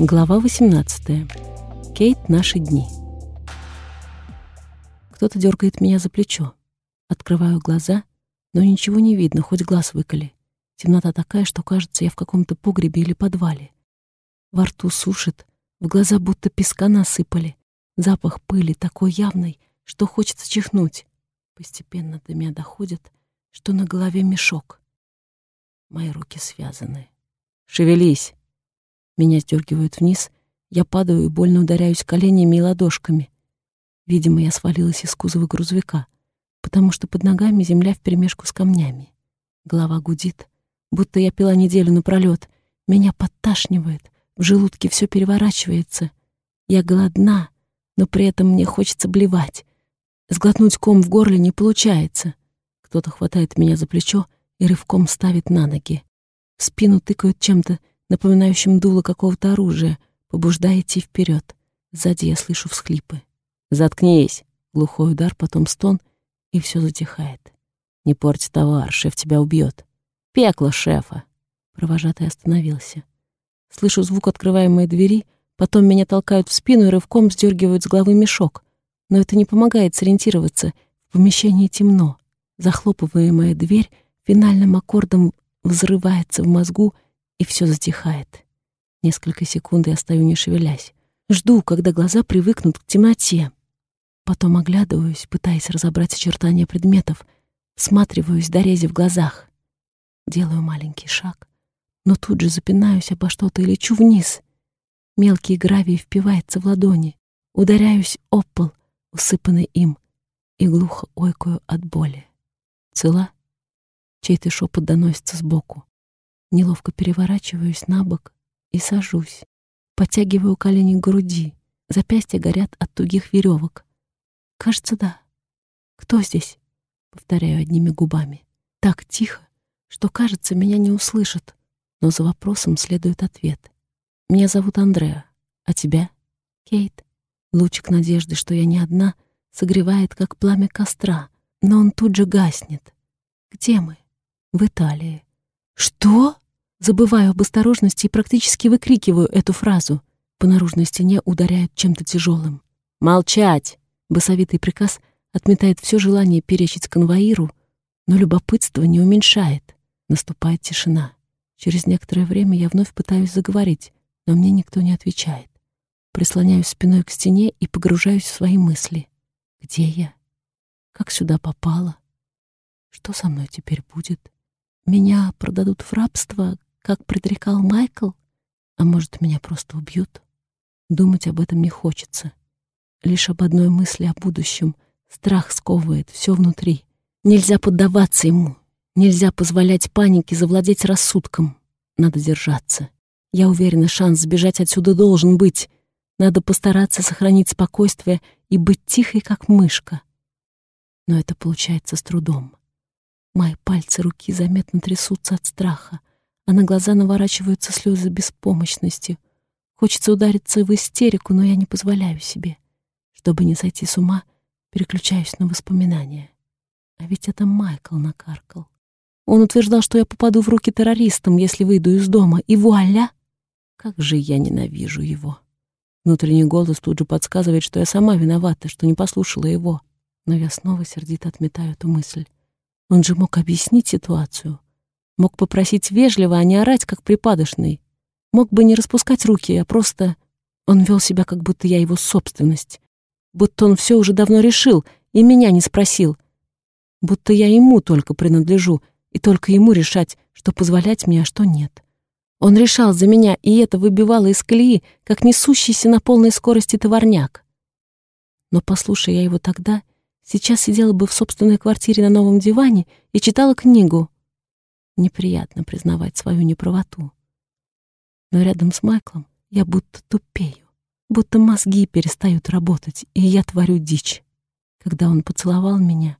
Глава 18. Кейт. Наши дни. Кто-то дергает меня за плечо. Открываю глаза, но ничего не видно, хоть глаз выколи. Темнота такая, что кажется, я в каком-то погребе или подвале. Во рту сушит, в глаза будто песка насыпали. Запах пыли такой явный, что хочется чихнуть. Постепенно до меня доходит, что на голове мешок. Мои руки связаны. «Шевелись!» Меня сдергивают вниз, я падаю и больно ударяюсь коленями и ладошками. Видимо, я свалилась из кузова грузовика, потому что под ногами земля вперемешку с камнями. Голова гудит, будто я пила неделю напролёт. Меня подташнивает, в желудке все переворачивается. Я голодна, но при этом мне хочется блевать. Сглотнуть ком в горле не получается. Кто-то хватает меня за плечо и рывком ставит на ноги. В спину тыкают чем-то, напоминающим дуло какого-то оружия, побуждая идти вперед. Сзади я слышу всхлипы. «Заткнись!» Глухой удар, потом стон, и все затихает. «Не порти товар, шеф тебя убьет. Пекло шефа!» Провожатый остановился. Слышу звук открываемой двери, потом меня толкают в спину и рывком сдергивают с головы мешок. Но это не помогает сориентироваться. В помещении темно. Захлопываемая дверь финальным аккордом взрывается в мозгу, и все затихает. Несколько секунд я стою не шевелясь. Жду, когда глаза привыкнут к темноте. Потом оглядываюсь, пытаясь разобрать очертания предметов, всматриваюсь до рези в глазах. Делаю маленький шаг, но тут же запинаюсь обо что-то и лечу вниз. Мелкий гравий впивается в ладони. Ударяюсь об пол, усыпанный им, и глухо ойкаю от боли. Цела? Чей-то шепот доносится сбоку. Неловко переворачиваюсь на бок и сажусь. Подтягиваю колени к груди. Запястья горят от тугих веревок. Кажется, да. Кто здесь? Повторяю одними губами. Так тихо, что, кажется, меня не услышат. Но за вопросом следует ответ. Меня зовут Андреа. А тебя? Кейт. Лучик надежды, что я не одна, согревает, как пламя костра. Но он тут же гаснет. Где мы? В Италии. Что? Забываю об осторожности и практически выкрикиваю эту фразу. По наружной стене ударяют чем-то тяжелым. «Молчать!» Басовитый приказ отметает все желание перечить конвоиру, но любопытство не уменьшает. Наступает тишина. Через некоторое время я вновь пытаюсь заговорить, но мне никто не отвечает. Прислоняюсь спиной к стене и погружаюсь в свои мысли. Где я? Как сюда попала? Что со мной теперь будет? Меня продадут в рабство, как предрекал Майкл? А может, меня просто убьют? Думать об этом не хочется. Лишь об одной мысли о будущем. Страх сковывает все внутри. Нельзя поддаваться ему. Нельзя позволять панике завладеть рассудком. Надо держаться. Я уверена, шанс сбежать отсюда должен быть. Надо постараться сохранить спокойствие и быть тихой, как мышка. Но это получается с трудом. Мои пальцы руки заметно трясутся от страха а на глаза наворачиваются слезы беспомощности. Хочется удариться в истерику, но я не позволяю себе. Чтобы не сойти с ума, переключаюсь на воспоминания. А ведь это Майкл накаркал. Он утверждал, что я попаду в руки террористам, если выйду из дома, и вуаля! Как же я ненавижу его. Внутренний голос тут же подсказывает, что я сама виновата, что не послушала его. Но я снова сердито отметаю эту мысль. Он же мог объяснить ситуацию. Мог попросить вежливо, а не орать, как припадочный. Мог бы не распускать руки, а просто... Он вел себя, как будто я его собственность. Будто он все уже давно решил и меня не спросил. Будто я ему только принадлежу, и только ему решать, что позволять мне, а что нет. Он решал за меня, и это выбивало из колеи, как несущийся на полной скорости товарняк. Но, послушая я его тогда, сейчас сидела бы в собственной квартире на новом диване и читала книгу, Неприятно признавать свою неправоту. Но рядом с Майклом я будто тупею, будто мозги перестают работать, и я творю дичь. Когда он поцеловал меня,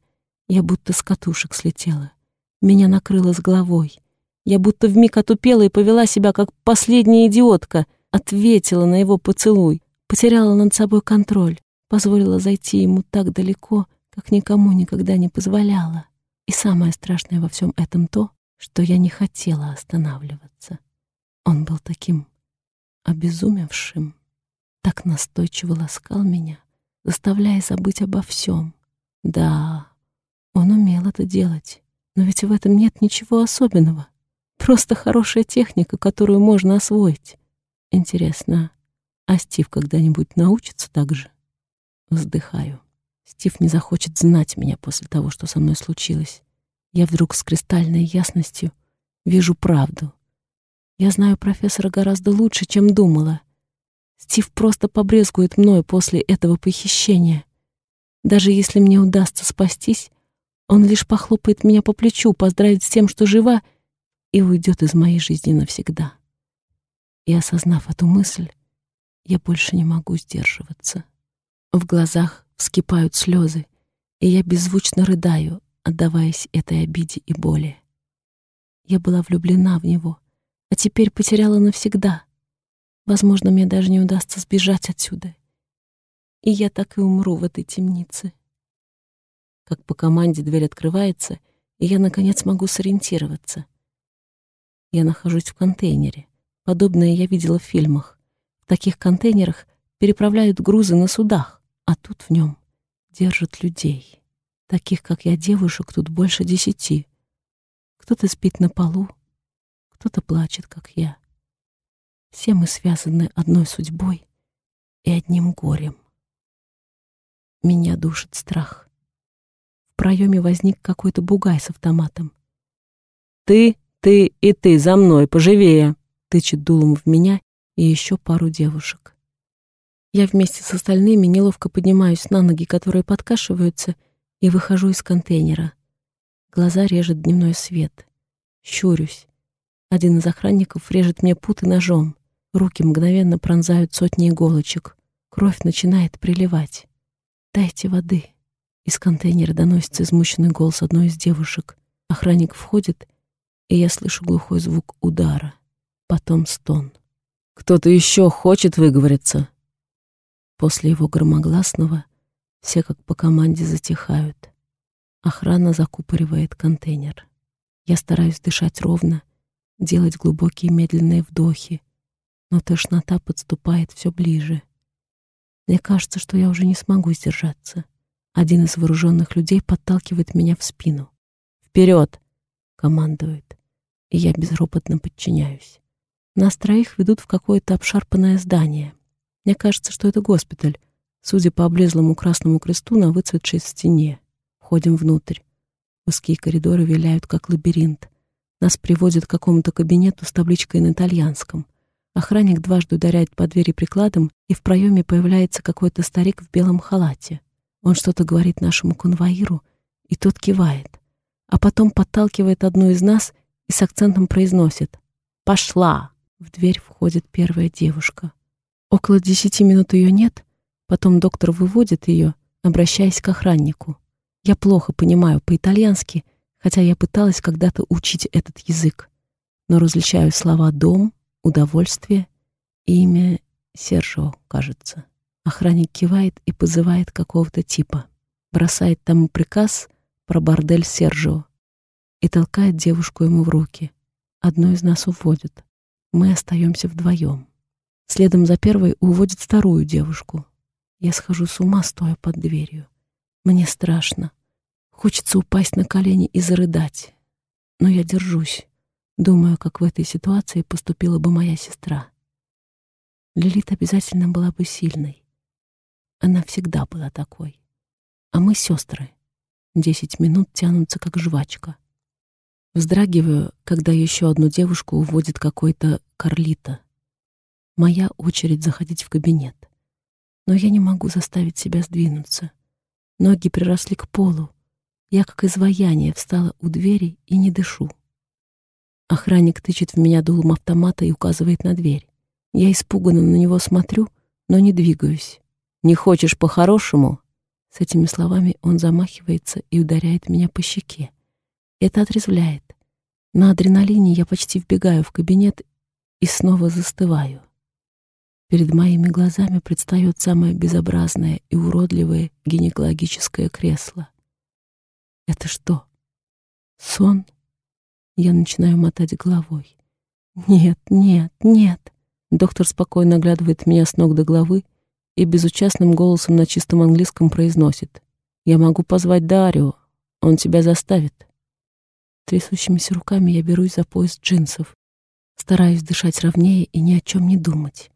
я будто с катушек слетела. Меня накрыло с головой. Я будто вмиг отупела и повела себя как последняя идиотка, ответила на его поцелуй, потеряла над собой контроль, позволила зайти ему так далеко, как никому никогда не позволяла. И самое страшное во всем этом то, что я не хотела останавливаться. Он был таким обезумевшим, так настойчиво ласкал меня, заставляя забыть обо всем. Да, он умел это делать, но ведь в этом нет ничего особенного. Просто хорошая техника, которую можно освоить. Интересно, а Стив когда-нибудь научится так же? Вздыхаю. Стив не захочет знать меня после того, что со мной случилось. Я вдруг с кристальной ясностью вижу правду. Я знаю профессора гораздо лучше, чем думала. Стив просто побрезгует мною после этого похищения. Даже если мне удастся спастись, он лишь похлопает меня по плечу, поздравит с тем, что жива, и уйдет из моей жизни навсегда. И осознав эту мысль, я больше не могу сдерживаться. В глазах вскипают слезы, и я беззвучно рыдаю, отдаваясь этой обиде и боли. Я была влюблена в него, а теперь потеряла навсегда. Возможно, мне даже не удастся сбежать отсюда. И я так и умру в этой темнице. Как по команде дверь открывается, и я, наконец, могу сориентироваться. Я нахожусь в контейнере. Подобное я видела в фильмах. В таких контейнерах переправляют грузы на судах, а тут в нем держат людей. Таких, как я, девушек, тут больше десяти. Кто-то спит на полу, кто-то плачет, как я. Все мы связаны одной судьбой и одним горем. Меня душит страх. В проеме возник какой-то бугай с автоматом. «Ты, ты и ты за мной, поживее!» тычет дулом в меня и еще пару девушек. Я вместе с остальными неловко поднимаюсь на ноги, которые подкашиваются, и выхожу из контейнера. Глаза режет дневной свет. Щурюсь. Один из охранников режет мне путы ножом. Руки мгновенно пронзают сотни иголочек. Кровь начинает приливать. «Дайте воды». Из контейнера доносится измученный голос одной из девушек. Охранник входит, и я слышу глухой звук удара. Потом стон. «Кто-то еще хочет выговориться?» После его громогласного все как по команде затихают. Охрана закупоривает контейнер. Я стараюсь дышать ровно, делать глубокие медленные вдохи, но тошнота подступает все ближе. Мне кажется, что я уже не смогу сдержаться. Один из вооруженных людей подталкивает меня в спину. «Вперед!» — командует, и я безропотно подчиняюсь. Нас троих ведут в какое-то обшарпанное здание. Мне кажется, что это госпиталь, судя по облезлому красному кресту на выцветшей стене. Входим внутрь. Узкие коридоры виляют, как лабиринт. Нас приводят к какому-то кабинету с табличкой на итальянском. Охранник дважды ударяет по двери прикладом, и в проеме появляется какой-то старик в белом халате. Он что-то говорит нашему конвоиру, и тот кивает. А потом подталкивает одну из нас и с акцентом произносит «Пошла!». В дверь входит первая девушка. Около десяти минут ее нет, Потом доктор выводит ее, обращаясь к охраннику. Я плохо понимаю по-итальянски, хотя я пыталась когда-то учить этот язык, но различаю слова «дом», «удовольствие», имя Сержо, кажется. Охранник кивает и позывает какого-то типа. Бросает тому приказ про бордель Сержо и толкает девушку ему в руки. Одну из нас уводит. Мы остаемся вдвоем. Следом за первой уводит вторую девушку, я схожу с ума, стоя под дверью. Мне страшно. Хочется упасть на колени и зарыдать. Но я держусь. Думаю, как в этой ситуации поступила бы моя сестра. Лилит обязательно была бы сильной. Она всегда была такой. А мы сестры. Десять минут тянутся, как жвачка. Вздрагиваю, когда еще одну девушку уводит какой-то Карлита. Моя очередь заходить в кабинет но я не могу заставить себя сдвинуться. Ноги приросли к полу. Я, как изваяние, встала у двери и не дышу. Охранник тычет в меня дулом автомата и указывает на дверь. Я испуганно на него смотрю, но не двигаюсь. «Не хочешь по-хорошему?» С этими словами он замахивается и ударяет меня по щеке. Это отрезвляет. На адреналине я почти вбегаю в кабинет и снова застываю. Перед моими глазами предстает самое безобразное и уродливое гинекологическое кресло. Это что? Сон? Я начинаю мотать головой. Нет, нет, нет. Доктор спокойно оглядывает меня с ног до головы и безучастным голосом на чистом английском произносит. «Я могу позвать Дарио, он тебя заставит». Трясущимися руками я берусь за пояс джинсов. Стараюсь дышать ровнее и ни о чем не думать,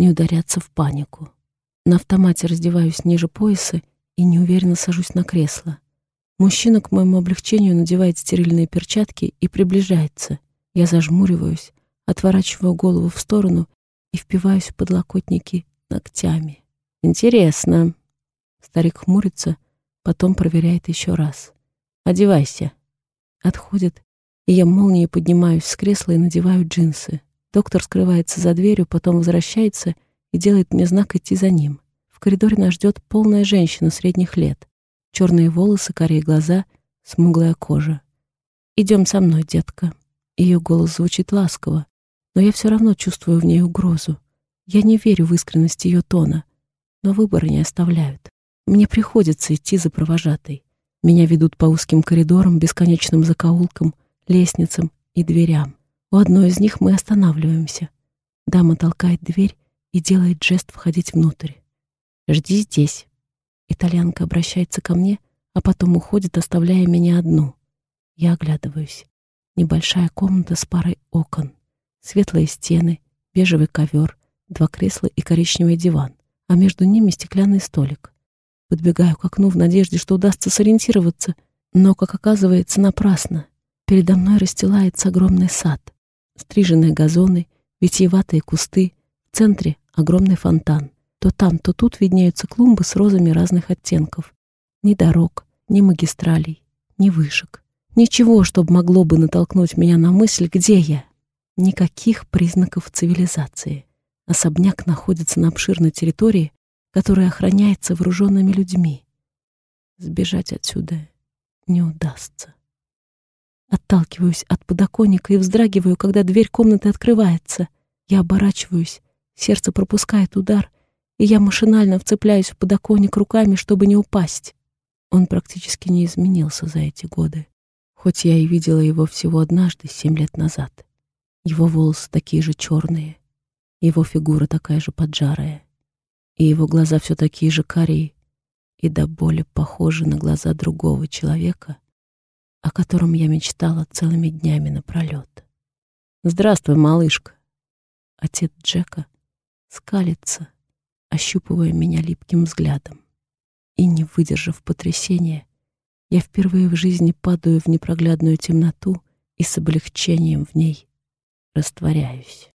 не ударяться в панику. На автомате раздеваюсь ниже пояса и неуверенно сажусь на кресло. Мужчина к моему облегчению надевает стерильные перчатки и приближается. Я зажмуриваюсь, отворачиваю голову в сторону и впиваюсь в подлокотники ногтями. «Интересно». Старик хмурится, потом проверяет еще раз. «Одевайся». Отходит, и я молнией поднимаюсь с кресла и надеваю джинсы. Доктор скрывается за дверью, потом возвращается и делает мне знак идти за ним. В коридоре нас ждет полная женщина средних лет. Черные волосы, карие глаза, смуглая кожа. «Идем со мной, детка». Ее голос звучит ласково, но я все равно чувствую в ней угрозу. Я не верю в искренность ее тона, но выбора не оставляют. Мне приходится идти за провожатой. Меня ведут по узким коридорам, бесконечным закоулкам, лестницам и дверям. У одной из них мы останавливаемся. Дама толкает дверь и делает жест входить внутрь. «Жди здесь». Итальянка обращается ко мне, а потом уходит, оставляя меня одну. Я оглядываюсь. Небольшая комната с парой окон. Светлые стены, бежевый ковер, два кресла и коричневый диван, а между ними стеклянный столик. Подбегаю к окну в надежде, что удастся сориентироваться, но, как оказывается, напрасно. Передо мной расстилается огромный сад. Стриженные газоны, витиеватые кусты, в центре огромный фонтан. То там, то тут виднеются клумбы с розами разных оттенков. Ни дорог, ни магистралей, ни вышек. Ничего, чтобы могло бы натолкнуть меня на мысль, где я. Никаких признаков цивилизации. Особняк находится на обширной территории, которая охраняется вооруженными людьми. Сбежать отсюда не удастся. Отталкиваюсь от подоконника и вздрагиваю, когда дверь комнаты открывается. Я оборачиваюсь, сердце пропускает удар, и я машинально вцепляюсь в подоконник руками, чтобы не упасть. Он практически не изменился за эти годы, хоть я и видела его всего однажды, семь лет назад. Его волосы такие же черные, его фигура такая же поджарая и его глаза все такие же карие и до боли похожи на глаза другого человека, о котором я мечтала целыми днями напролет. «Здравствуй, малышка!» Отец Джека скалится, ощупывая меня липким взглядом. И, не выдержав потрясения, я впервые в жизни падаю в непроглядную темноту и с облегчением в ней растворяюсь.